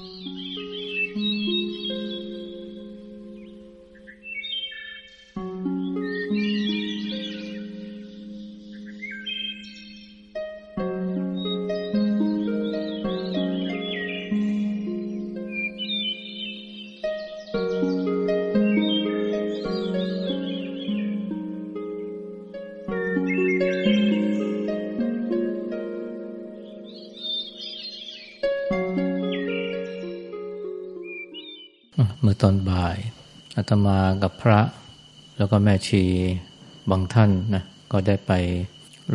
เมื่ ตอนบ่ายอาตมากับพระ แล้วก็แม่ชีบางท่านนะก็ได้ไป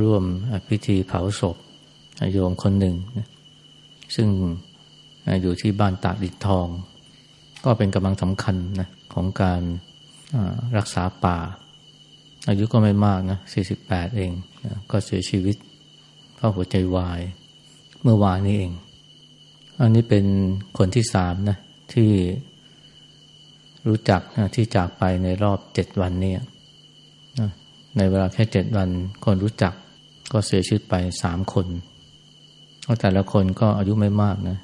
ร่วมพิธีเผาศพโยมคนหนึ่งนะซึ่งอยู่ที่บ้านตาดิดทอง ก็เป็นกำลังสำคัญนะของการรักษาป่า อายุก็ไม่มากนะ48 เองนะก็เสียชีวิตเพราะหัวใจวาย เมื่อวานนี้เอง อันนี้เป็นคนที่สามนะที่ รู้จักที่จากไปในรอบเจ็ดวันนี้ในเวลาแค่เจ็ดวันคนรู้จักก็เสียชีวิตไปสามคนเพราะแต่ละคนก็อายุไม่มากนะ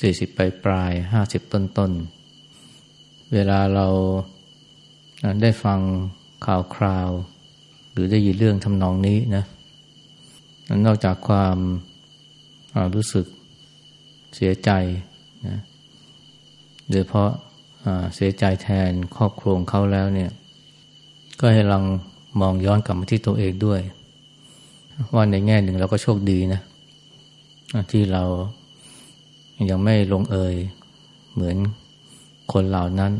สี่สิบปลายปลายห้าสิบต้นต้นเวลาเราได้ฟังข่าวคราว หรือได้ยินเรื่องทำนองนี้นะนอกจากความรู้สึกเสียใจนะโดยเพราะ เสียใจแทนครอบครัวเขาแล้วเนี่ย ก็ให้ลองมองย้อนกลับมาที่ตัวเองด้วย ว่าในแง่หนึ่งเราก็โชคดีนะ ที่เรายังไม่ลงเอยเหมือนคนเหล่านั้น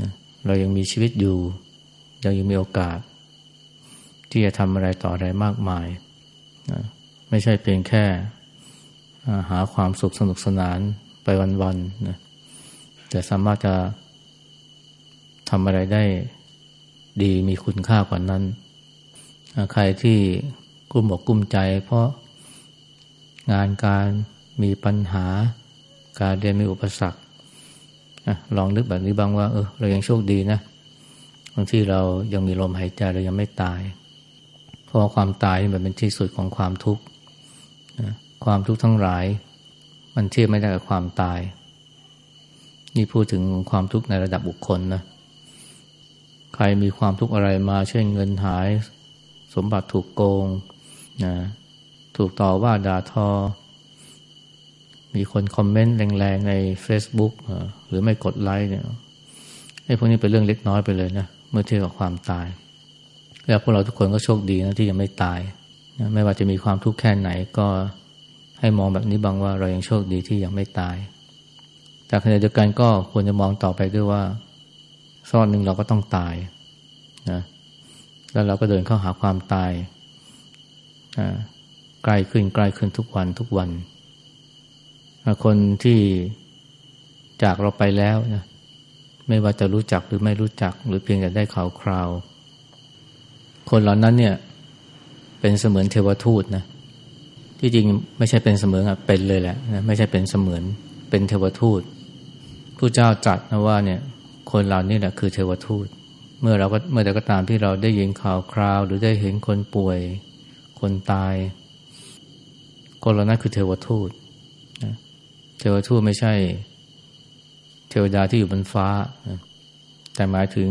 นะเรายังมีชีวิตอยู่ เรายังมีโอกาส ที่จะทำอะไรต่ออะไรมากมายนะไม่ใช่เพียงแค่หาความสุขสนุกสนานไปวันๆนะ แต่สามารถจะทำอะไรได้ดีมีคุณค่ากว่านั้น ใครที่กุ้มอกกุ้มใจ เพราะงานการมีปัญหา การเรียนมีอุปสรรคลองนึกแบบนี้บ้างว่าเออเรายังโชคดีนะบางที่เรายังมีลมหายใจเรายังไม่ตาย เพราะความตายมันเป็นที่สุดของความทุกข์ความทุกข์ทั้งหลาย มันเทียบไม่ได้กับความตาย นี่พูดถึงความทุกข์ในระดับบุคคลนะ ใครมีความทุกข์อะไรมา เช่นเงินหาย สมบัติถูกโกงนะถูกต่อว่าด่าทอ มีคนคอมเมนต์แรงๆ ใน Facebook หรือไม่กดไลค์เนี่ยไอ้พวกนี้เป็นเรื่องเล็กน้อยไปเลยนะ เมื่อเทียบกับความตาย แล้วพวกเราทุกคนก็โชคดีนะที่ยังไม่ตายนะไม่ว่าจะมีความทุกข์แค่ไหนก็ให้มองแบบนี้บ้างว่าเรายังโชคดีที่ยังไม่ตาย แต่ขณะเดียวกันก็ควรจะมองต่อไปด้วยว่าสักหนึ่งเราก็ต้องตายนะแล้วเราก็เดินเข้าหาความตายใกล้ขึ้นใกล้ขึ้นทุกวันทุกวัน คนที่จากเราไปแล้วนะไม่ว่าจะรู้จักหรือไม่รู้จัก หรือเพียงแต่ได้ข่าวคราว คนเหล่านั้นเนี่ย เป็นเสมือนเทวทูตนะที่จริงไม่ใช่เป็นเสมือนอะเป็นเลยแหละนะไม่ใช่เป็นเสมือนเป็นเทวทูต ผู้เจ้าจัดนะว่าเนี่ยคนเหล่านี้แหละคือเทวทูต เมื่อเราก็เมื่อใดก็ตามที่เราได้ยินข่าวคราว หรือได้เห็นคนป่วย คนตาย คนเหล่านั้นคือเทวทูตเทวทูตไม่ใช่ เทวดาที่อยู่บนฟ้าแต่หมายถึง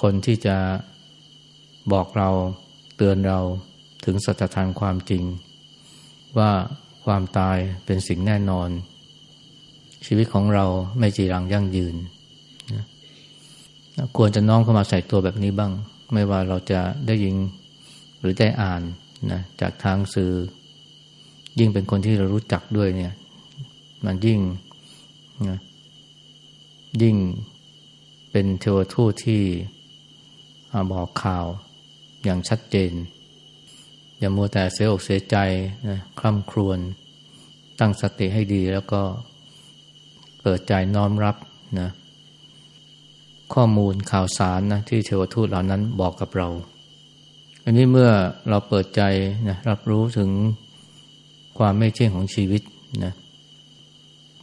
คนที่จะบอกเราเตือนเราถึงสัจธรรมความจริง ว่าความตายเป็นสิ่งแน่นอน ชีวิตของเราไม่จีรังยั่งยืนนะควรจะน้อมเข้ามาใส่ตัวแบบนี้บ้าง ไม่ว่าเราจะได้ยินหรือได้อ่านนะจากทางสื่อ ยิ่งเป็นคนที่เรารู้จักด้วยเนี่ย มันยิ่งนะยิ่งเป็นเทวทูตที่บอกข่าวอย่างชัดเจน อย่ามัวแต่เสียอกเสียใจนะคร่ำครวญตั้งสติให้ดีแล้วก็ เปิดใจน้อมรับนะข้อมูลข่าวสารนะที่เทวทูตเหล่านั้นบอกกับเรา อันนี้เมื่อเราเปิดใจนะรับรู้ถึงความไม่เที่ยงของชีวิตนะ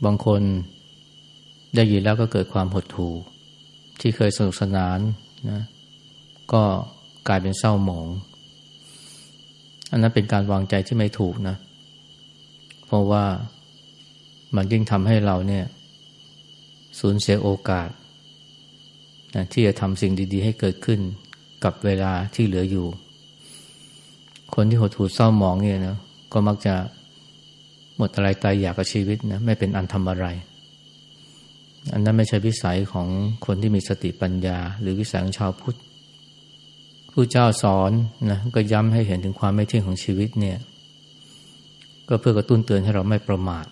บางคนได้ยินแล้วก็เกิดความหดหู่ที่เคยสนุกสนานนะก็กลายเป็นเศร้าหมอง อันนั้นเป็นการวางใจที่ไม่ถูกนะ เพราะว่ามันยิ่งทำให้เราเนี่ย สูญเสียโอกาสนะที่จะทำสิ่งดี ๆ ให้เกิดขึ้นกับเวลาที่เหลืออยู่ คนที่หดหู่เศร้าหมองเนี่ยนะก็มักจะหมดอะไรตายอยากกับชีวิตนะไม่เป็นอันทำอะไร อันนั้นไม่ใช่วิสัยของคนที่มีสติปัญญา หรือวิสัยของชาวพุทธผู้เจ้าสอนนะก็ย้ำให้เห็นถึงความไม่เที่ยงของชีวิตเนี่ย ก็เพื่อกระตุ้นเตือนให้เราไม่ประมาท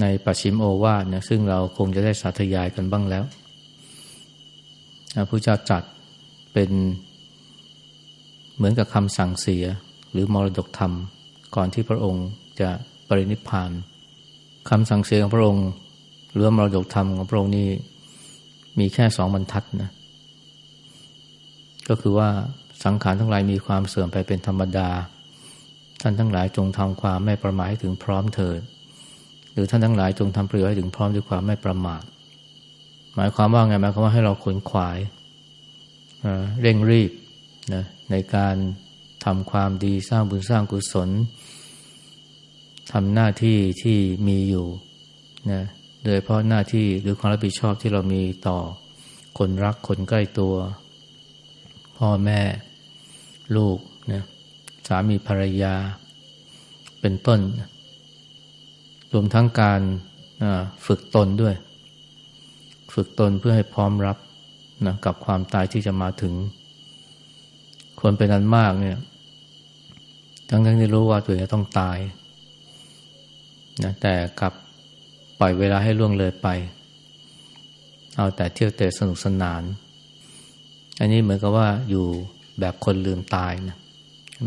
ในปัจฉิมโอวาทนะซึ่งเราคงจะได้สาธยายกันบ้างแล้วพระเจ้าจัดเป็นเหมือนกับคำสั่งเสีย หรือมรดกธรรม ก่อนที่พระองค์จะปรินิพพานคำสั่งเสียของพระองค์ หรือมรดกธรรมของพระองค์นี้มีแค่สองบรรทัดนะก็คือว่าสังขารทั้งหลายมีความเสื่อมไปเป็นธรรมดา ท่านทั้งหลายจงทำความไม่ประมาทให้ถึงพร้อมเถิด หรือท่านทั้งหลายจงทำประโยชน์ให้ถึงพร้อมด้วยความไม่ประมาทหมายความว่าไงหมายความว่าให้เราขนขวายเร่งรีบนะในการทำความดีสร้างบุญสร้างกุศลทำหน้าที่ที่มีอยู่นะโดยเพราะหน้าที่หรือความรับผิดชอบที่เรามีต่อคนรักคนใกล้ตัว พ่อแม่ ลูกนะสามีภรรยา เป็นต้น รวมทั้งการฝึกตนด้วย ฝึกตนเพื่อให้พร้อมรับนะกับความตายที่จะมาถึง คนเป็นอันมากเนี่ยทั้งทั้งที่รู้ว่าตัวเองจะต้องตายนะแต่กลับปล่อยเวลาให้ล่วงเลยไป เอาแต่เที่ยวเตะสนุกสนาน อันนี้เหมือนกับว่าอยู่แบบคนลืมตายนะ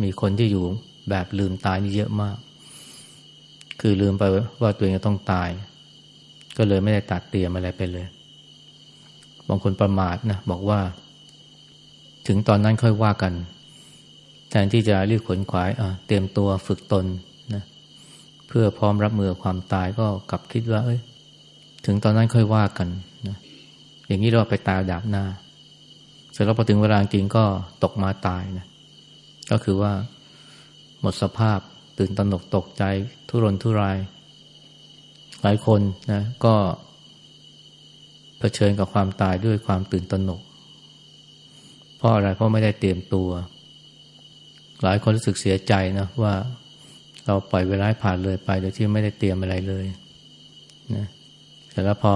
มีคนที่อยู่แบบลืมตายนี่เยอะมาก คือลืมไปว่าตัวเองจะต้องตาย ก็เลยไม่ได้ตัดเตรียมอะไรไปเลย บางคนประมาทนะบอกว่า ถึงตอนนั้นค่อยว่ากัน แทนที่จะรีบขนขวายเตรียมตัวฝึกตนนะเพื่อพร้อมรับมือความตายก็กลับคิดว่า เอ้ย ถึงตอนนั้นค่อยว่ากันนะอย่างนี้เราไปตายดาบหน้า เสร็จแล้วพอถึงเวลาจริงก็ตกมาตายนะก็คือว่าหมดสภาพ ตื่นตระหนกตกใจ ทุรนทุราย หลายคนนะก็เผชิญกับความตายด้วยความตื่นตระหนก เพราะอะไรเพราะไม่ได้เตรียมตัว หลายคนรู้สึกเสียใจนะว่าเราปล่อยเวลาผ่านเลยไป โดยที่ไม่ได้เตรียมอะไรเลยนะแต่แล้วพอ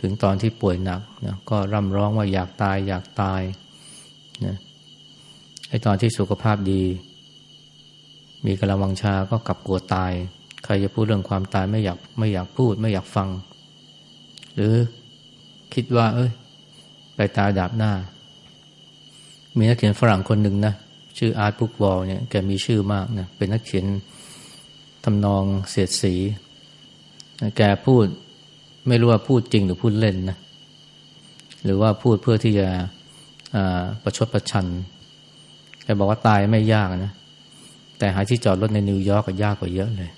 ถึงตอนที่ป่วยหนักนะก็ร่ำร้องว่าอยากตายอยากตายนะไอตอนที่สุขภาพดี มีกำลังวังชาก็กลับกลัวตาย ใครจะพูดเรื่องความตายไม่อยากไม่อยากพูดไม่อยากฟัง หรือคิดว่า เอ้ย ไปตายดาบหน้า มีนักเขียนฝรั่งคนหนึ่งนะชื่ออาร์ตบุกวอลเนี่ยแกมีชื่อมากนะเป็นนักเขียนทำนองเสียดสี แกพูดไม่รู้ว่าพูดจริงหรือพูดเล่นนะหรือว่าพูดเพื่อที่จะประชดประชันแกบอกว่าตายไม่ยากนะ แต่หาที่จอดรถในนิวยอร์กก็ยากกว่าเยอะเลย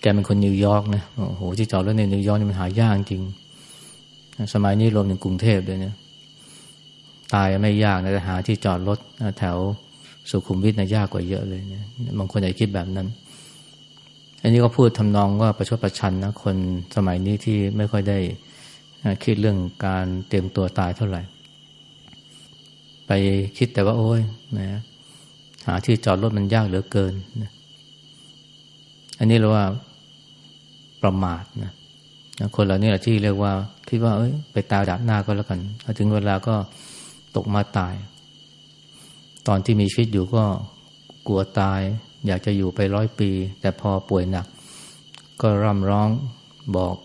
แกเป็นคนนิวยอร์กนะโอ้โหที่จอดรถในนิวยอร์กนี่มันหายากจริง สมัยนี้รวมถึงกรุงเทพด้วยเนี่ยตายไม่ยากนะแต่หาที่จอดรถแถวสุขุมวิทนะยากกว่าเยอะเลยเนี่ยบางคนอาจคิดแบบนั้น อันนี้ก็พูดทำนองว่าประชดประชันนะคนสมัยนี้ที่ไม่ค่อยได้คิดเรื่องการเตรียมตัวตายเท่าไหร่ ไปคิดแต่ว่าโอ้ยนะ หาที่จอดรถมันยากเหลือเกินนะอันนี้เราว่าประมาทนะคนเหล่านี้แหละที่เรียกว่าคิดว่าเอ้ยไปตายดับหน้าก็แล้วกันถึงเวลาก็ตกมาตาย ตอนที่มีชีวิตอยู่ก็กลัวตาย อยากจะอยู่ไปร้อยปี แต่พอป่วยหนัก ก็ร่ำร้องบอก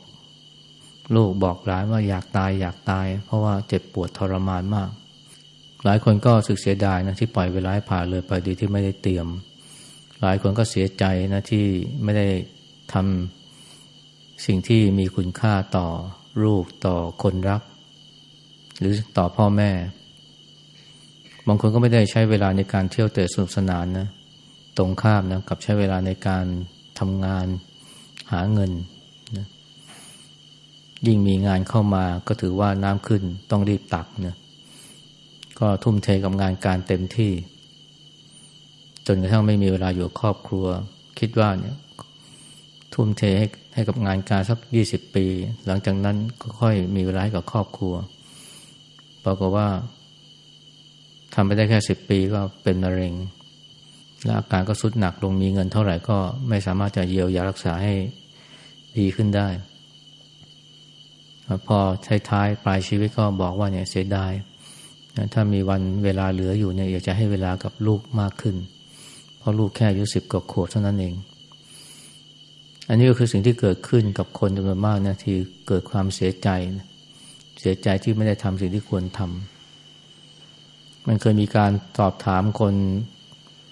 ลูกบอกหลานว่าอยากตายอยากตาย เพราะว่าเจ็บปวดทรมานมาก หลายคนก็สึกเสียดายนะที่ปล่อยเวลาผ่านเลยไปดีที่ไม่ได้เตรียม หลายคนก็เสียใจนะที่ไม่ได้ทำสิ่งที่มีคุณค่าต่อลูกต่อคนรัก หรือต่อพ่อแม่ บางคนก็ไม่ได้ใช้เวลาในการเที่ยวเตะสนุกสนานนะตรงข้ามนะกับใช้เวลาในการทำงานหาเงินนะยิ่งมีงานเข้ามาก็ถือว่าน้ำขึ้นต้องรีบตักนะ ก็ทุ่มเทกับงานการเต็มที่ จนกระทั่งไม่มีเวลาอยู่ครอบครัว คิดว่าเนี่ย ทุ่มเทให้ให้กับงานการสักยี่สิบปี หลังจากนั้นก็ค่อยมีเวลาให้กับครอบครัวปรากฏว่าทำไปได้แค่สิบปีก็เป็นมะเร็ง และอาการก็สุดหนักลงมีเงินเท่าไหร่ก็ไม่สามารถจะเยียวยารักษาให้ดีขึ้นได้ พอใช้ท้ายปลายชีวิตก็บอกว่าเนี่ยเสียดาย ถ้ามีวันเวลาเหลืออยู่เนี่ยอยากจะให้เวลากับลูกมากขึ้น เพราะลูกแค่อายุสิบกว่าขวบเท่านั้นเอง อันนี้ก็คือสิ่งที่เกิดขึ้นกับคนจำนวนมากนะที่เกิดความเสียใจ เสียใจที่ไม่ได้ทำสิ่งที่ควรทำมันเคยมีการสอบถามคน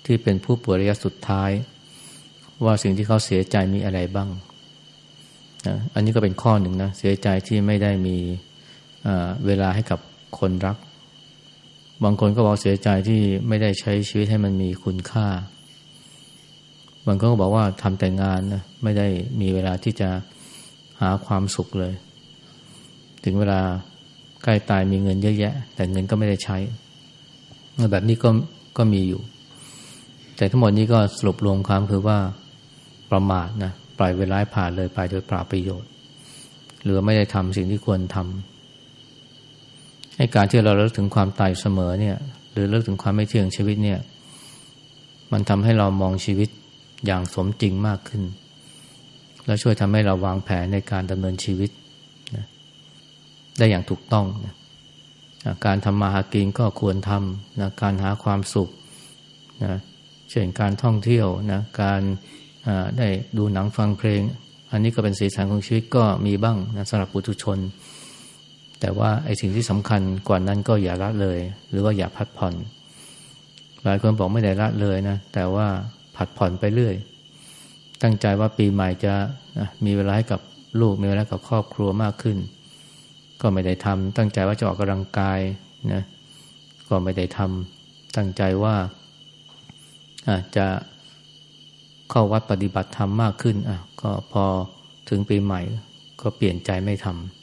ที่เป็นผู้ป่วยระยะสุดท้าย ว่าสิ่งที่เขาเสียใจมีอะไรบ้างอันนี้ก็เป็นข้อหนึ่งนะเสียใจที่ไม่ได้มีเวลาให้กับคนรัก บางคนก็บอกเสียใจที่ไม่ได้ใช้ชีวิตให้มันมีคุณค่า บางคนก็บอกว่าทำแต่งานนะไม่ได้มีเวลาที่จะหาความสุขเลย ถึงเวลาใกล้ตายมีเงินเยอะแยะ แต่เงินก็ไม่ได้ใช้ แบบนี้ก็ก็มีอยู่ แต่ทั้งหมดนี้ก็สรุปรวมความคือว่าประมาทนะปล่อยเวลาผ่านเลยไปโดยปราประโยชน์ หรือไม่ได้ทำสิ่งที่ควรทำ ให้การที่เราเลิกถึงความตายเสมอเนี่ย หรือเลิกถึงความไม่เที่ยงชีวิตเนี่ย มันทำให้เรามองชีวิตอย่างสมจริงมากขึ้น และช่วยทำให้เราวางแผนในการดำเนินชีวิตนะได้อย่างถูกต้องนะการทำมาหากินก็ควรทำนะการหาความสุขนะเช่นการท่องเที่ยวนะการได้ดูหนังฟังเพลง อันนี้ก็เป็นสีสันของชีวิตก็มีบ้างนะสำหรับปุถุชน แต่ว่าไอ้สิ่งที่สำคัญกว่านั้นก็อย่าละเลย หรือว่าอย่าพัดผ่อน หลายคนบอกไม่ได้ละเลยนะ แต่ว่าผัดผ่อนไปเรื่อย ตั้งใจว่าปีใหม่จะมีเวลาให้กับลูกมีเวลากับครอบครัวมากขึ้น ก็ไม่ได้ทำตั้งใจว่าจะออกกำลังกายนะก็ไม่ได้ทำตั้งใจว่าจะเข้าวัดปฏิบัติธรรมมากขึ้นอะก็พอถึงปีใหม่ก็เปลี่ยนใจไม่ทำ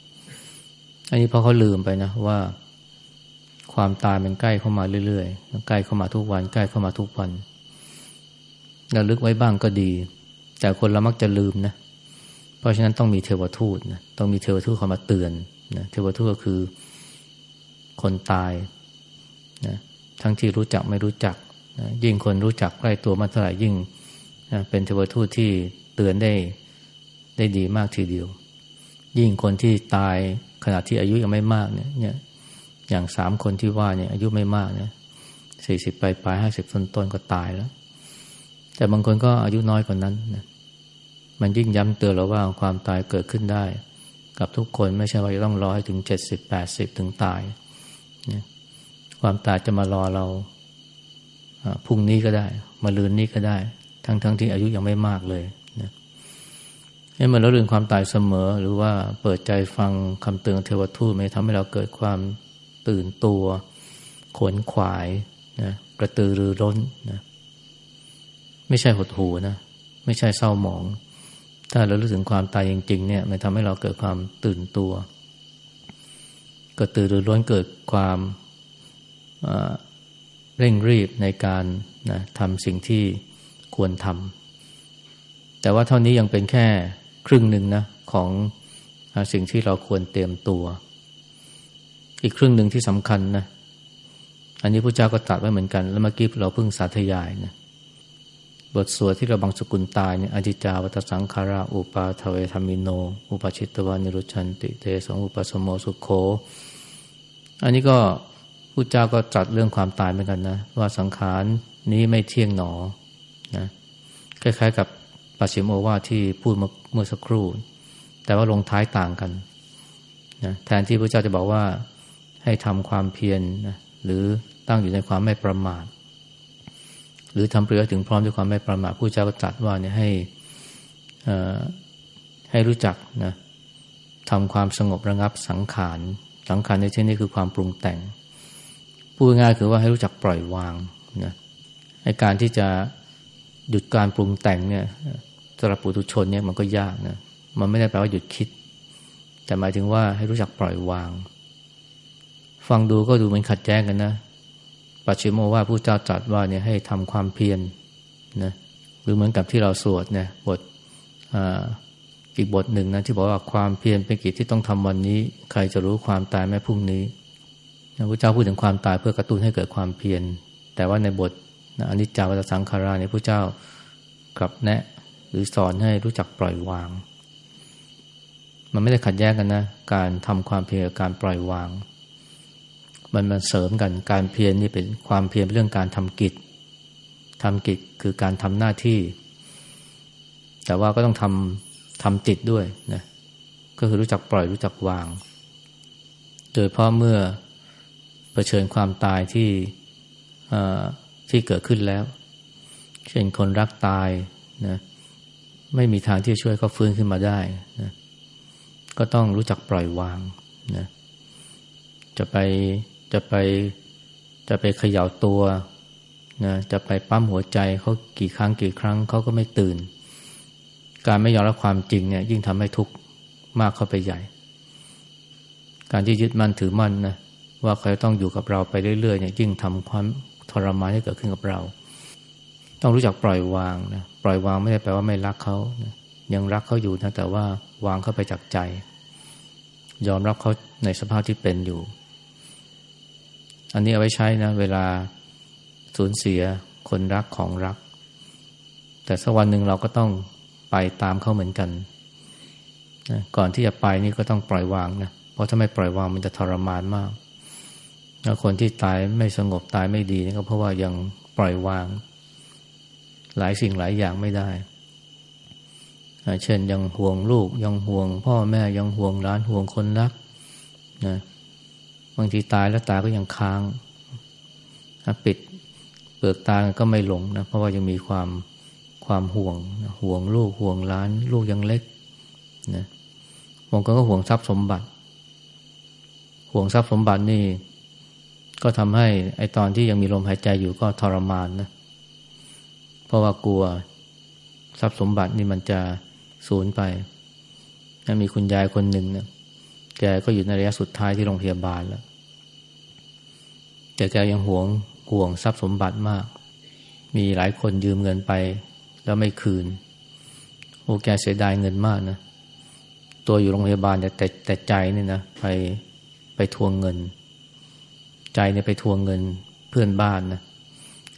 อันนี้เพราะเขาลืมไปนะว่า ความตายมันใกล้เข้ามาเรื่อยๆใกล้เข้ามาทุกวัน ใกล้เข้ามาทุกวันระลึกไว้บ้างก็ดี แต่คนเรามักจะลืมนะ เพราะฉะนั้นต้องมีเทวทูตนะต้องมีเทวทูตเข้ามาเตือนนะเทวทูตก็คือคนตายนะทั้งที่รู้จักไม่รู้จักนะยิ่งคนรู้จักใกล้ตัวมากเท่าไหร่ยิ่งเป็นเทวทูตที่เตือนได้ได้ดีมากทีเดียว ยิ่งคนที่ตาย ขณะที่อายุยังไม่มากเนี่ยเนี่ยอย่างสามคนที่ว่าเนี่ยอายุไม่มากเนี่ยสี่สิบปลายปลายห้าสิบต้นต้นก็ตายแล้ว แต่บางคนก็อายุน้อยกว่านั้นนะมันยิ่งย้ำเตือนเราว่าความตายเกิดขึ้นได้ กับทุกคนไม่ใช่ว่าจะต้องรอให้ถึงเจ็ดสิบแปดสิบถึงตายเนี่ยความตายจะมารอเราพรุ่งนี้ก็ได้ มาลืนนี้ก็ได้ ทั้งๆทที่อายุยังไม่มากเลย ให้มันเราเรื่องความตายเสมอ หรือว่าเปิดใจฟังคำเตือนเทวทูตไม่ทำให้เราเกิดความตื่นตัว ขนขวายนะกระตือรือร้นนะไม่ใช่หดหูนะ ไม่ใช่เศร้าหมอง ถ้าเรารู้ถึงความตายจริงๆเนี่ย มันทำให้เราเกิดความตื่นตัว กระตือรือร้นเกิดความเร่งรีบในการนะทำสิ่งที่ควรทำแต่ว่าเท่านี้ยังเป็นแค่ ครึ่งหนึ่งนะของสิ่งที่เราควรเตรียมตัว อีกครึ่งหนึ่งที่สำคัญนะ อันนี้พระเจ้าก็ตัดไว้เหมือนกัน แล้วเมื่อกี้เราเพิ่งสาธยายนะบทสวดที่เราบังสกุลตายเนี่ยอจิจาวัตสังขารา อุปาทเวธรมิโน อุปชิตวานิรุชันติเตสองอุปสมโมสุโคอันนี้ก็พระเจ้าก็จัดเรื่องความตายเหมือนกันนะ ว่าสังขารนี้ไม่เที่ยงหนอนะคล้ายๆกับ ปัจฉิมโอวาที่พูดเมื่อสักครู่ แต่ว่าลงท้ายต่างกันนะแทนที่พระเจ้าจะบอกว่าให้ทำความเพียรนะหรือตั้งอยู่ในความไม่ประมาท หรือทำเปลือถึงพร้อมด้วยความไม่ประมาทผู้เจ้าก็ตรัสว่าเนี่ยให้ให้รู้จักนะทำความสงบระงับสังขารสังขารในที่นี้คือความปรุงแต่งพูดง่ายคือว่าให้รู้จักปล่อยวางนะในการที่จะ หยุดการปรุงแต่งเนี่ยสำหรับปุถุชนเนี่ยมันก็ยากนะมันไม่ได้แปลว่าหยุดคิด แต่หมายถึงว่าให้รู้จักปล่อยวาง ฟังดูก็ดูเหมือนขัดแย้งกันนะปัจฉิมโมว่าผู้เจ้าจัดว่าเนี่ยให้ทำความเพียรนนะหรือเหมือนกับที่เราสวดเนี่ยบทอีกบทหนึ่งนะที่บอกว่าความเพียรเป็นกิจที่ต้องทำวันนี้ ใครจะรู้ความตายแม้พรุ่งนี้พระเจ้าพูดถึงความตายเพื่อกระตุ้นให้เกิดความเพียรแต่ว่าในบท อนิจจาวัตสังขาราเนี่ยพระเจ้ากลับแนะ หรือสอนให้รู้จักปล่อยวาง มันไม่ได้ขัดแย้งกันนะ การทำความเพียรกับการปล่อยวาง มันมันเสริมกันการเพียรนี่เป็นความเพียรเรื่องการทำกิจทำกิจคือการทำหน้าที่ แต่ว่าก็ต้องทำทำจิตด้วยนะก็คือรู้จักปล่อยรู้จักวาง โดยเพราะเมื่อเผชิญความตายที่ ที่เกิดขึ้นแล้ว เช่นคนรักตายนะไม่มีทางที่จะช่วยเขาฟื้นขึ้นมาได้นะก็ต้องรู้จักปล่อยวางนะจะไปจะไปจะไปเขย่าตัวนะจะไปปั้มหัวใจเขากี่ครั้งกี่ครั้งเขาก็ไม่ตื่น การไม่ยอมรับความจริงเนี่ย ยิ่งทำให้ทุกข์มากเข้าไปใหญ่ การที่ยึดมั่นถือมั่นนะว่าเขาต้องอยู่กับเราไปเรื่อยๆเนี่ยยิ่งทำความ ทรมานให้เกิดขึ้นกับเรา ต้องรู้จักปล่อยวางนะปล่อยวางไม่ได้แปลว่าไม่รักเขานะยังรักเขาอยู่นะแต่ว่าวางเขาไปจากใจ ยอมรับเขาในสภาพที่เป็นอยู่ อันนี้เอาไว้ใช้นะ เวลาสูญเสียคนรักของรัก แต่สักวันหนึ่งเราก็ต้องไปตามเขาเหมือนกันนะก่อนที่จะไปนี่ก็ต้องปล่อยวางนะเพราะถ้าไม่ปล่อยวางมันจะทรมานมาก คนที่ตายไม่สงบตายไม่ดีนี่ก็เพราะว่ายังปล่อยวาง หลายสิ่งหลายอย่างไม่ได้ เช่นยังห่วงลูกยังห่วง พ่อแม่ยังห่วงร้านห่วงคนรักนะบางทีตายแล้วตาก็ยังค้างปิดเปลือกตาก็ไม่หลงนะเพราะว่ายังมีความความห่วงห่วงลูกห่วงร้าน ลูกยังเล็กนะบางคนก็ห่วงทรัพย์สมบัติ ห่วงทรัพย์สมบัตินี่ ก็ทำให้ไอตอนที่ยังมีลมหายใจอยู่ก็ทรมานนะ เพราะว่ากลัวทรัพย์สมบัตินี่มันจะสูญไปมีคุณยายคนหนึ่งเนะแกก็อยู่ในระยะสุดท้ายที่โรงพยาบาลแล้ว แต่แกยังหวงห่วงทรัพย์สมบัติมาก มีหลายคนยืมเงินไป แล้วไม่คืน โอ้แกเสียดายเงินมากนะ ตัวอยู่โรงพยาบาลแต่แต่แต่ใจนี่นะไปไปทวงเงิน ใจเนี่ยไปทวงเงินเพื่อนบ้านนะ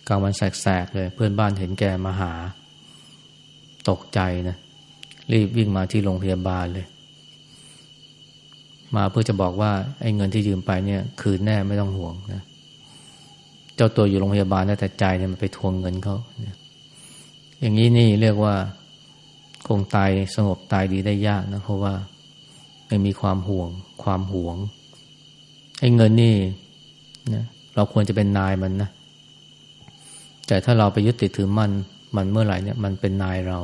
กลางวันแสกๆเลย เพื่อนบ้านเห็นแกมาหา ตกใจนะรีบวิ่งมาที่โรงพยาบาลเลย มาเพื่อจะบอกว่าไอ้เงินที่ยืมไปเนี่ย คืนแน่ไม่ต้องห่วงนะเจ้าตัวอยู่โรงพยาบาลแต่ใจเนี่ยมันไปทวงเงินเขาอย่างนี้นี่เรียกว่าคงตายสงบตายดีได้ยากนะเพราะว่าไม่มีความห่วง ความหวงไอ้เงินนี่ นะเราควรจะเป็นนายมันนะแต่ถ้าเราไปยึดติดถือมันมันเมื่อไหร่เนี่ย มันเป็นนายเรา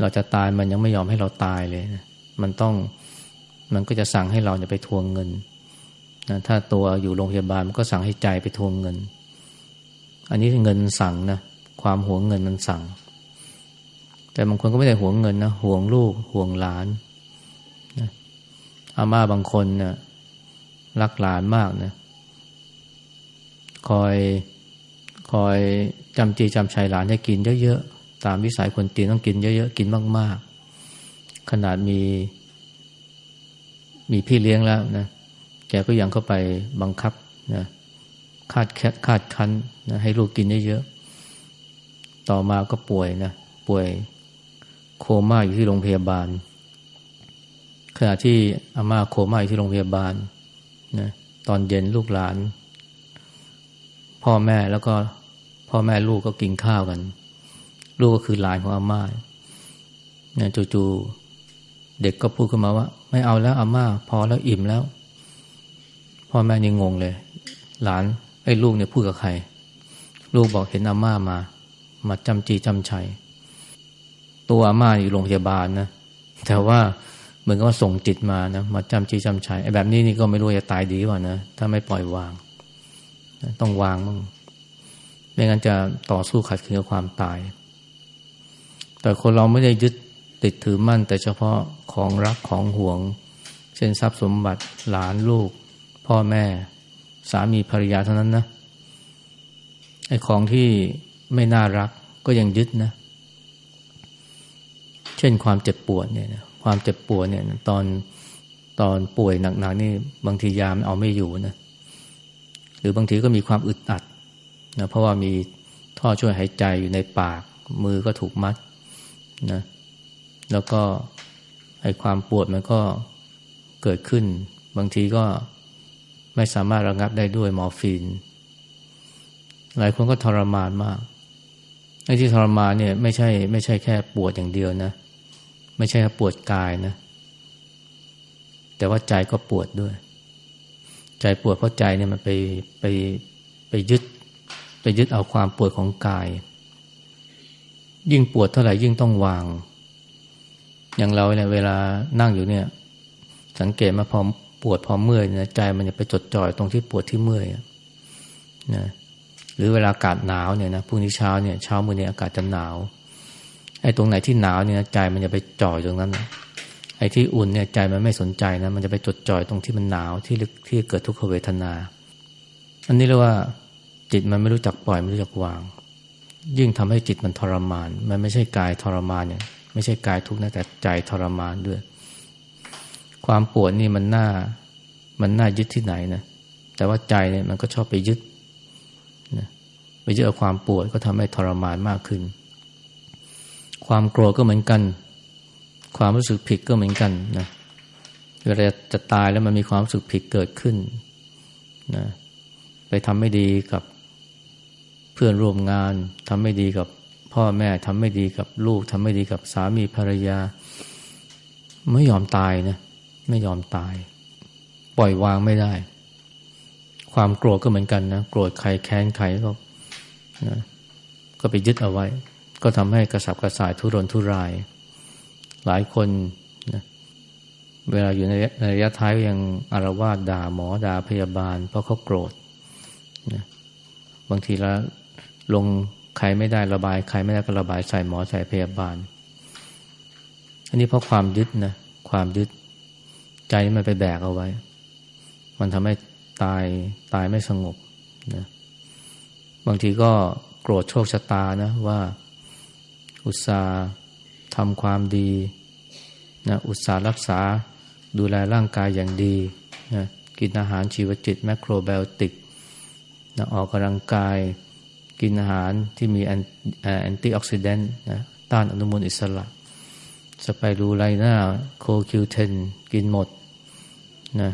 เราจะตายมันยังไม่ยอมให้เราตายเลยนะมันต้องมันก็จะสั่งให้เราเนี่ยไปทวงเงินนะถ้าตัวอยู่โรงพยาบาลมันก็สั่งให้ใจไปทวงเงิน อันนี้เงินสั่งนะความหวงเงินมันสั่ง แต่บางคนก็ไม่ได้หวงเงินนะห่วงลูกห่วงหลานนะอาม่าบางคนเนะี่ยรักหลานมากนะ คอยคอยจำจีจำชัยหลานให้กินเยอะๆ ตามวิสัยคนจีนต้องกินเยอะๆ กินมากๆ ขนาดมี มีพี่เลี้ยงแล้วนะ แกก็ยังเข้าไปบังคับนะคาดแคคาดคั้นนะให้ลูกกินเยอะๆ ต่อมาก็ป่วยนะป่วยโคม่าอยู่ที่โรงพยาบาล ขณะที่อาม่าโคม่าอยู่ที่โรงพยาบาลนะตอนเย็นลูกหลาน พ่อแม่แล้วก็พ่อแม่ลูกก็กินข้าวกัน ลูกก็คือหลานของอาม่าเนี่ยจู่ๆเด็กก็พูดขึ้นมาว่า ไม่เอาแล้วอาม่า พอแล้วอิ่มแล้ว พ่อแม่ยังงงเลย หลานไอ้ลูกเนี่ยพูดกับใคร ลูกบอกเห็นอาม่ามา มาจำจีจำชัยตัวอาม่าอยู่โรงพยาบาลนะแต่ว่าเหมือนกับว่าส่งจิตมานะมาจำจีจำชัยไอ้แบบนี้นี่ก็ไม่รู้จะตายดีกว่านะถ้าไม่ปล่อยวาง ต้องวางมั่งไม่งั้นจะต่อสู้ขัดขืนกับความตาย แต่คนเราไม่ได้ยึดติดถือมั่น แต่เฉพาะของรักของห่วง เช่นทรัพย์สมบัติหลานลูก พ่อแม่ สามีภรรยาเท่านั้นนะไอ้ของที่ไม่น่ารักก็ยังยึดนะ เช่นความเจ็บปวดเนี่ยความเจ็บปวดเนี่ย ตอนตอนป่วยหนักๆนี่บางทียามเอาไม่อยู่นะ หรือบางทีก็มีความอึดอัดนะเพราะว่ามีท่อช่วยหายใจอยู่ในปาก มือก็ถูกมัดนะแล้วก็ไอความปวดมันก็เกิดขึ้น บางทีก็ไม่สามารถระงับได้ด้วยมอร์ฟีน หลายคนก็ทรมานมากไอ้ที่ทรมานเนี่ยไม่ใช่ไม่ใช่แค่ปวดอย่างเดียวนะ ไม่ใช่แค่ปวดกายนะ แต่ว่าใจก็ปวดด้วย ใจปวดเพราะใจเนี่ยมันไปไปไปยึด ไปยึดเอาความปวดของกาย ยิ่งปวดเท่าไหร่ยิ่งต้องวาง อย่างเราเนี่ยเวลานั่งอยู่เนี่ย สังเกตมาพอปวดพอเมื่อยเนี่ยใจมันจะไปจดจ่อยตรงที่ปวดที่เมื่อยนะหรือเวลาอากาศหนาวเนี่ยนะพรุ่งนี้เช้าเนี่ยเช้ามือเนี่ยอากาศจะหนาวไอ้ตรงไหนที่หนาวเนี่ยใจมันจะไปจ่อยตรงนั้นนะ อ้ที่อุ่นเนี่ยใจมันไม่สนใจนะมันจะไปจดจ่อยตรงที่มันหนาวที่ลึกที่เกิดทุกขเวทนา อันนี้เรียกว่าจิตมันไม่รู้จักปล่อยไม่รู้จักวาง ยิ่งทำให้จิตมันทรมาน มันไม่ใช่กายทรมานเนี่ยไม่ใช่กายทุกข์นะแต่ใจทรมานด้วย ความปวดนี่มันน่ามันน่ายึดที่ไหนนะแต่ว่าใจเนี่ยมันก็ชอบไปยึดไปเจอความปวดก็ทำให้ทรมานมากขึ้น ความโกรธก็เหมือนกัน ความรู้สึกผิดก็เหมือนกันนะเวลาจะตายแล้วมันมีความรู้สึกผิดเกิดขึ้นนะไปทำไม่ดีกับเพื่อนร่วมงานทำไม่ดีกับพ่อแม่ทำไม่ดีกับลูกทำไม่ดีกับสามีภรรยา ไม่ยอมตายนะไม่ยอมตาย ปล่อยวางไม่ได้ ความโกรธก็เหมือนกันนะโกรธใครแค้นใครก็นะก็ไปยึดเอาไว้ ก็ทำให้กระสับกระส่ายทุรนทุราย หลายคนนะเวลาอยู่ในระยะท้ายยังอารวาสด่าหมอด่าพยาบาล เพราะเขาโกรธนะบางทีแล้วลงใครไม่ได้ระบาย ใครไม่ได้ก็ระบายใส่หมอใส่พยาบาล อันนี้เพราะความยึดนะความยึดใจมันไปแบกเอาไว้ มันทำให้ตายตายไม่สงบนะบางทีก็โกรธโชคชะตานะว่าอุตสาห์ ทำความดีนะอุตสาห์รักษาดูแลร่างกายอย่างดีนะกินอาหารชีวจิตแมคโครไบโอติกนะออกกำลังกายกินอาหารที่มีแอนตี้ออกซิแดนต์นะต้านอนุมูลอิสระสไปรูไลน่าโคคิวเทนกินหมดนะ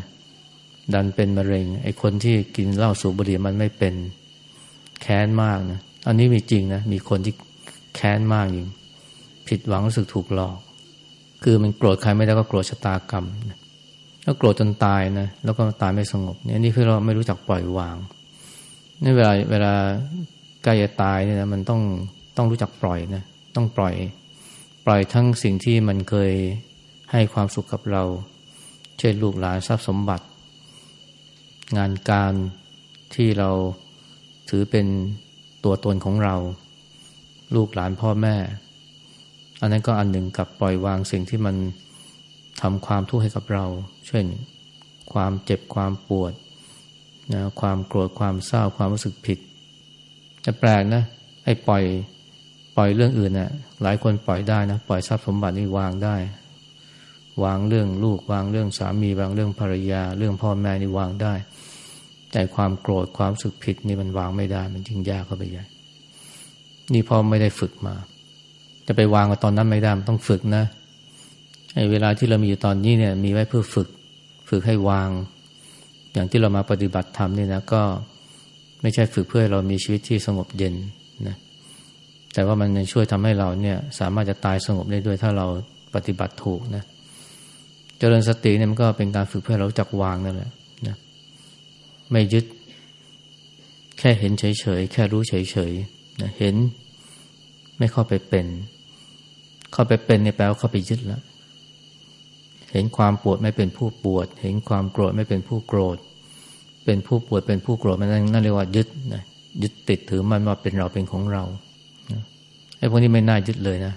ดันเป็นมะเร็ง ไอคนที่กินเหล้าสูบบุหรี่มันไม่เป็นแค้นมากนะ อันนี้มีจริงนะ มีคนที่แค้นมากจริง ผิดหวังรู้สึกถูกหลอก คือมันโกรธใครไม่ได้ก็โกรธชะตากรรมนะแล้วโกรธจนตายนะแล้วก็ตายไม่สงบเนี่ยนี่คือเราไม่รู้จักปล่อยวางนี่เวลาเวลาใกล้จะตายเนี่ยนะมันต้องต้องรู้จักปล่อยนะต้องปล่อย ปล่อยทั้งสิ่งที่มันเคยให้ความสุขกับเรา เช่นลูกหลานทรัพย์สมบัติ งานการที่เราถือเป็นตัวตนของเรา ลูกหลานพ่อแม่ อันนั้นก็อันหนึ่งกับปล่อยวางสิ่งที่มันทำความทุกข์ให้กับเรา เช่น ความเจ็บความปวดนะความโกรธความเศร้าความรู้สึกผิดแต่แปลกนะไอ้ปล่อยปล่อยเรื่องอื่นนะ่ะหลายคนปล่อยได้นะปล่อยทรัพย์สมบัตินี่วางได้ วางเรื่องลูกวางเรื่องสามีวางเรื่องภรรยา เรื่องพ่อแม่นี่วางได้ แต่ความโกรธความรู้สึกผิดนี่มันวางไม่ได้ มันยิ่งยากเข้าไปใหญ่นี่พอไม่ได้ฝึกมา จะไปวางตอนนั้นไม่ได้มันต้องฝึกนะไอ้เวลาที่เรามีอยู่ตอนนี้เนี่ย มีไว้เพื่อฝึก ฝึกให้วาง อย่างที่เรามาปฏิบัติธรรมนี่นะก็ไม่ใช่ฝึกเพื่อให้เรามีชีวิตที่สงบเย็นนะแต่ว่ามันช่วยทำให้เราเนี่ย สามารถจะตายสงบได้ด้วยถ้าเราปฏิบัติถูกนะเจริญสติเนี่ยมันก็เป็นการฝึกเพื่อเราจักวางนั่นแหละไม่ยึด แค่เห็นเฉยๆแค่รู้เฉยๆนะเห็นไม่เข้าไปเป็น เข้าไปเป็นเนี่ยแปลว่าเข้าไปยึดแล้ว เห็นความปวดไม่เป็นผู้ปวด เห็นความโกรธไม่เป็นผู้โกรธ เป็นผู้ปวดเป็นผู้โกรธมันนั่นเรียกว่ายึดนะยึดติดถือมันว่าเป็นเราเป็นของเราไอ้พวกนี้ไม่น่ายึดเลยนะ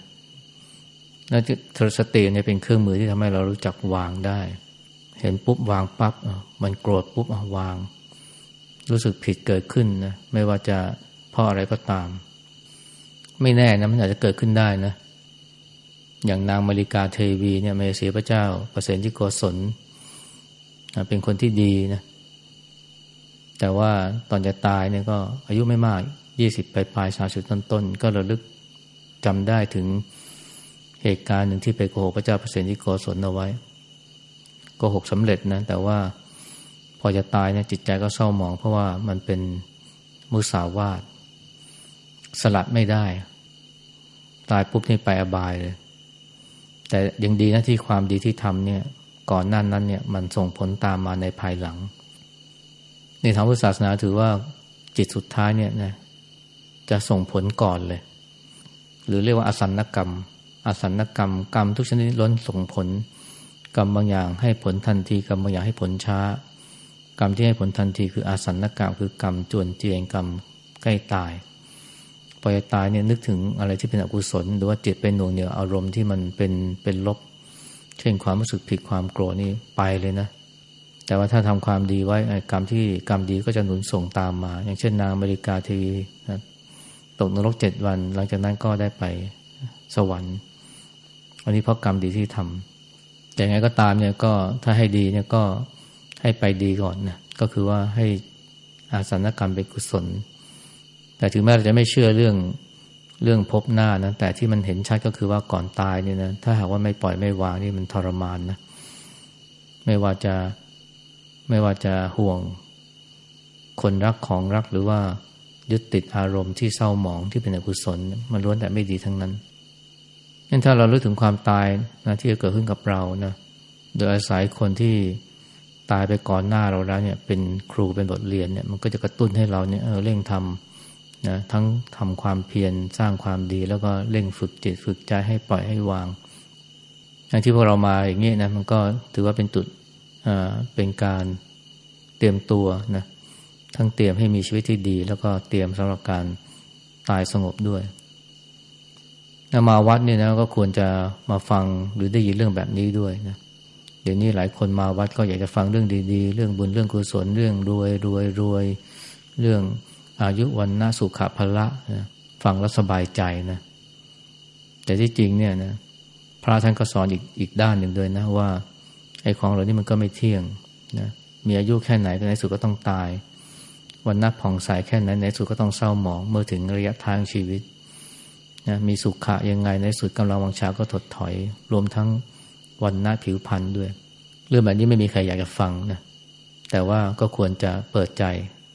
นั่นคือสติเนี่ยเป็นเครื่องมือที่ทำให้เรารู้จักวางได้ เห็นปุ๊บวางปับ๊บมันโกรธปุ๊บวาง รู้สึกผิดเกิดขึ้นนะไม่ว่าจะเพราะอะไรก็ตาม ไม่แน่นะมันอาจจะเกิดขึ้นได้นะ อย่างนางมาริกาเทวีเนี่ยเมเสียพระเจ้าประเสนที่โกศลเป็นคนที่ดีนะ แต่ว่าตอนจะตายเนี่ยก็อายุไม่มากยี่สิบปลายปลายสาสิบต้นต้นก็ระลึกจำได้ถึงเหตุการณ์หนึ่งที่ไปโกหกพระเจ้าประเสนที่โกศลเอาไว้โกหกสำเร็จนะ แต่ว่าพอจะตายเนี่ยจิตใจก็เศร้าหมอง เพราะว่ามันเป็นมุสาวาทสลัดไม่ได้ ตายปุ๊บนี่ไปอบายเลย แต่ยังดีนะที่ความดีที่ทำเนี่ยก่อนนั้นนั้นเนี่ยมันส่งผลตามมาในภายหลัง ในทางพุทธศาสนาถือว่าจิตสุดท้ายเนี่ยนะจะส่งผลก่อนเลย หรือเรียกว่าอสันนกรรม อสันนกรรม กรรมทุกชนิดล้นส่งผล กรรมบางอย่างให้ผลทันทีกรรมบางอย่างให้ผลช้า กรรมที่ให้ผลทันทีคืออาสันนกรรมคือกรรมจวนเจียงกรรมใกล้ตาย พอจะตายเนี่ยนึกถึงอะไรที่เป็นอกุศล หรือว่าจิตเป็นหน่วงเหนียวอารมณ์ที่มันเป็นเป็นลบ เช่นความรู้สึกผิดความโกรธนี่ไปเลยนะ แต่ว่าถ้าทำความดีไว้กรรมที่กรรมดีก็จะหนุนส่งตามมา อย่างเช่นนางอเมริกาทีนะตกนรกเจ็ดวัน หลังจากนั้นก็ได้ไปสวรรค์ อันนี้เพราะกรรมดีที่ทำแต่ไงก็ตามเนี่ยก็ถ้าให้ดีเนี่ยก็ให้ไปดีก่อนนะก็คือว่าให้อาสนกรรมเป็นกุศล แต่ถึงแม้เราจะไม่เชื่อเรื่องเรื่องพบหน้านะแต่ที่มันเห็นชัดก็คือว่าก่อนตายเนี่ยนะถ้าหากว่าไม่ปล่อยไม่วางนี่มันทรมานนะไม่ว่าจะไม่ว่าจะห่วงคนรักของรักหรือว่ายึดติดอารมณ์ที่เศร้าหมองที่เป็นอกุศล มันล้วนแต่ไม่ดีทั้งนั้นงั้นถ้าเรารู้ถึงความตายนะที่จะเกิดขึ้นกับเรานะโดยอาศัยคนที่ตายไปก่อนหน้าเราแล้วเนี่ยเป็นครูเป็นบทเรียนเนี่ยมันก็จะกระตุ้นให้เราเนี่ยเออเร่งทำ นะทั้งทำความเพียรสร้างความดี แล้วก็เร่งฝึกจิตฝึกใจให้ปล่อยให้วางอย่างที่พวกเรามาอย่างนี้นะมันก็ถือว่าเป็นจุดเป็นการเตรียมตัวนะทั้งเตรียมให้มีชีวิตที่ดี แล้วก็เตรียมสำหรับการตายสงบด้วยนะมาวัดเนี่ยนะก็ควรจะมาฟังหรือได้ยินเรื่องแบบนี้ด้วยนะเดี๋ยวนี้หลายคนมาวัดก็อยากจะฟังเรื่องดี ๆ เรื่องบุญเรื่องกุศลเรื่องรวยรวยรวยเรื่อง อายุวันนาสุขภละนะฟังแล้วสบายใจนะ แต่ที่จริงเนี่ยนะพระท่านก็สอนอีกอีกด้านหนึ่งด้วยนะว่าไอ้ของเหล่านี้มันก็ไม่เที่ยงนะมีอายุแค่ไหนในสุดก็ต้องตาย วันนับผ่องใสแค่ไหนในสุดก็ต้องเศร้าหมองเมื่อถึงระยะทางชีวิตนะมีสุขะยังไงในสุดกำลังวังชาก็ถดถอย รวมทั้งวันหน้าผิวพันธ์ด้วย เรื่องแบบนี้ไม่มีใครอยากจะฟังนะแต่ว่าก็ควรจะเปิดใจ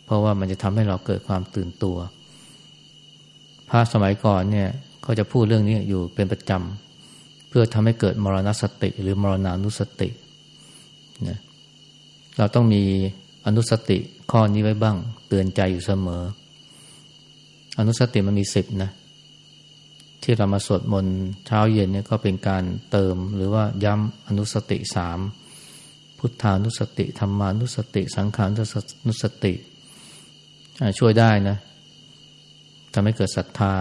เพราะว่ามันจะทำให้เราเกิดความตื่นตัวพระสมัยก่อนเนี่ยเขาจะพูดเรื่องนี้อยู่เป็นประจำเพื่อทำให้เกิดมรณสติ หรือมรณานุสตินะเราต้องมีอนุสติข้อนี้ไว้บ้าง เตือนใจอยู่เสมอ อนุสติมันมีสิบนะที่เรามาสวดมนต์เช้าเย็นเนี่ยก็เป็นการเติมหรือว่าย้ำอนุสติสามพุทธานุสติธรรมานุสติ สังขานุสติ ช่วยได้นะทำให้เกิดศรัทธา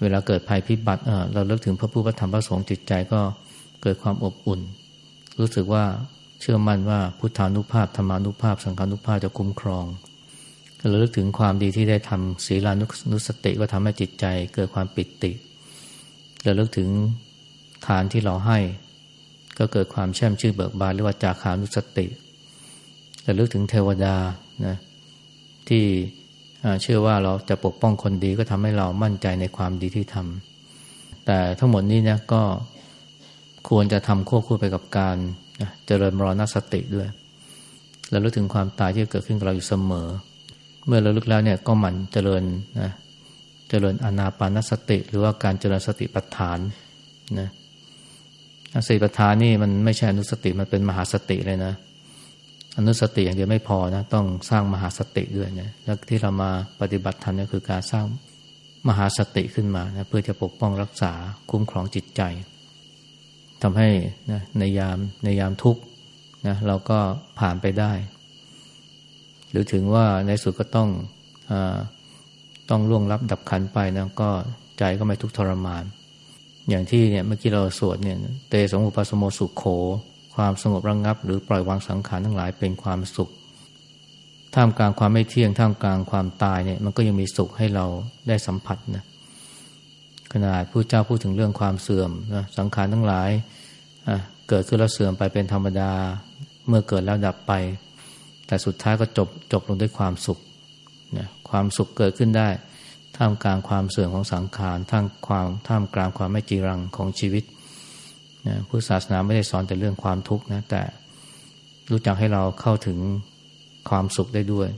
เวลาเกิดภัยพิบัติเราเลิกถึงพระผู้พระธรรมพระสงฆ์จิตใจก็เกิดความอบอุ่น รู้สึกว่าเชื่อมั่นว่าพุทธานุภาพธรรมานุภาพ สังฆานุภาพจะคุ้มครองเราเลิกถึงความดีที่ได้ทำศีลานุสติก็ทำให้จิตใจเกิดความปิติเราเลิกถึงทานที่เราให้ ก็เกิดความแช่มชื่นเบิกบานหรือว่าจาขานุสติเราเลิกถึงเทวดานะ ที่เชื่อว่าเราจะปกป้องคนดีก็ทำให้เรามั่นใจในความดีที่ทำแต่ทั้งหมดนี้เนี่ยก็ควรจะทำควบคู่ไปกับการเจริญมรณสติด้วยเราลึกถึงความตายที่เกิดขึ้นกับเราอยู่เสมอ เมื่อเราลึกแล้วเนี่ยก็หมั่นเจริญนะเจริญอนาปานสติ หรือว่าการเจริญสติปัฏฐานนะสติปัฏฐานนี่มันไม่ใช่อนุสติมันเป็นมหาสติเลยนะ อนุสติอย่างเดียวไม่พอนะต้องสร้างมหาสติด้วยนะแล้วที่เรามาปฏิบัติธรรมนี่คือการสร้างมหาสติขึ้นมานะเพื่อจะปกป้องรักษาคุ้มครองจิตใจทำให้นะในยามในยามทุกข์นะเราก็ผ่านไปได้ หรือถึงว่าในสุดก็ต้องอต้องล่วงรับดับขันไปนะก็ใจก็ไม่ทุกข์ทรมาน อย่างที่เนี่ยเมื่อกี้เราสวดเนี่ยเตสงอุปสมโมสุขโข ความสงบระงงับ หรือปล่อยวางสังขารทั้งหลายเป็นความสุข ท่ามกลางความไม่เที่ยงท่ามกลางความตายเนี่ยมันก็ยังมีสุขให้เราได้สัมผัสนะขนาดผู้เจ้าพูดถึงเรื่องความเสื่อมนะสังขารทั้งหลายเกิดขึ้นแล้วเสื่อมไปเป็นธรรมดา เมื่อเกิดแล้วดับไป แต่สุดท้ายก็จบจบลงด้วยความสุขนะความสุขเกิดขึ้นได้ ท่ามกลางความเสื่อมของสังขารท่ามความท่ามกลางความไม่จีรังของชีวิต นะพุทธศาสนาไม่ได้สอนแต่เรื่องความทุกข์นะ แต่รู้จักให้เราเข้าถึงความสุขได้ด้วย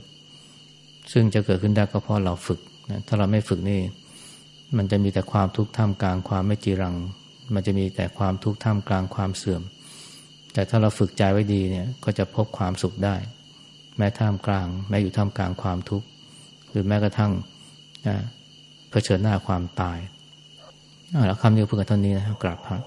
ซึ่งจะเกิดขึ้นได้ก็เพราะเราฝึกนะถ้าเราไม่ฝึกนี่ มันจะมีแต่ความทุกข์ท่ามกลางความไม่จีรัง มันจะมีแต่ความทุกข์ท่ามกลางความเสื่อม แต่ถ้าเราฝึกใจไว้ดีเนี่ย ก็จะพบความสุขได้ แม้ท่ามกลาง แม้อยู่ท่ามกลางความทุกข์หรือแม้กระทั่งเผชิญหน้าความตายแล้วคำนี้เพื่อเท่านี้นะครับกราบพระ